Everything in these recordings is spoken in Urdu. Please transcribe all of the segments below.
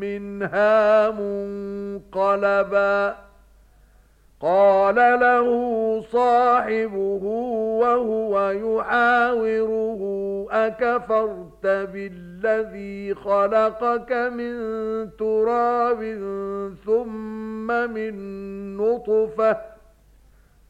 منها منقلبا. قال له صاحبه وهو يحاوره، أكفرت بالذي خلقك من تراب ثم من نطفة؟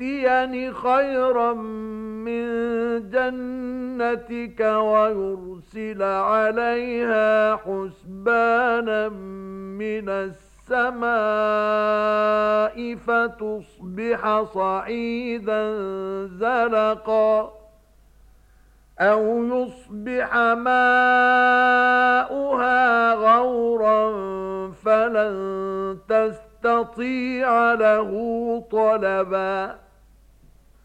يؤتيني خيرا من جنتك ويرسل عليها حسبانا من السماء فتصبح صعيدا زلقا أو يصبح ماؤها غورا فلن تستطيع له طلبا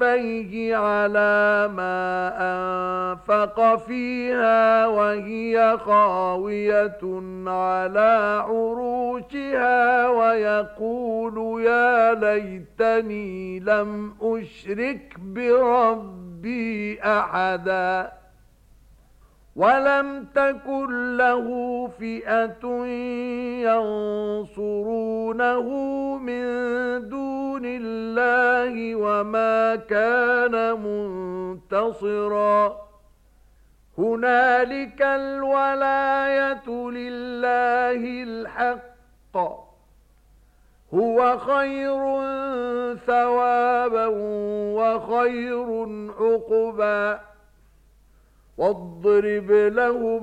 كفيه على ما أنفق فيها وهي خاوية على عروشها ويقول يا ليتني لم أشرك بربي أحدا ولم تكن له فئة ينصرونه من الله وما كان منتصرا. هنالك الولاية لله الحق. هو خير ثوابا وخير عقبا. واضرب لهم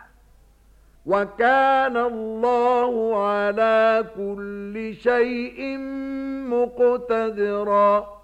وَكَانَ اللَّهُ عَلَى كُلِّ شَيْءٍ مُقْتَدِرًا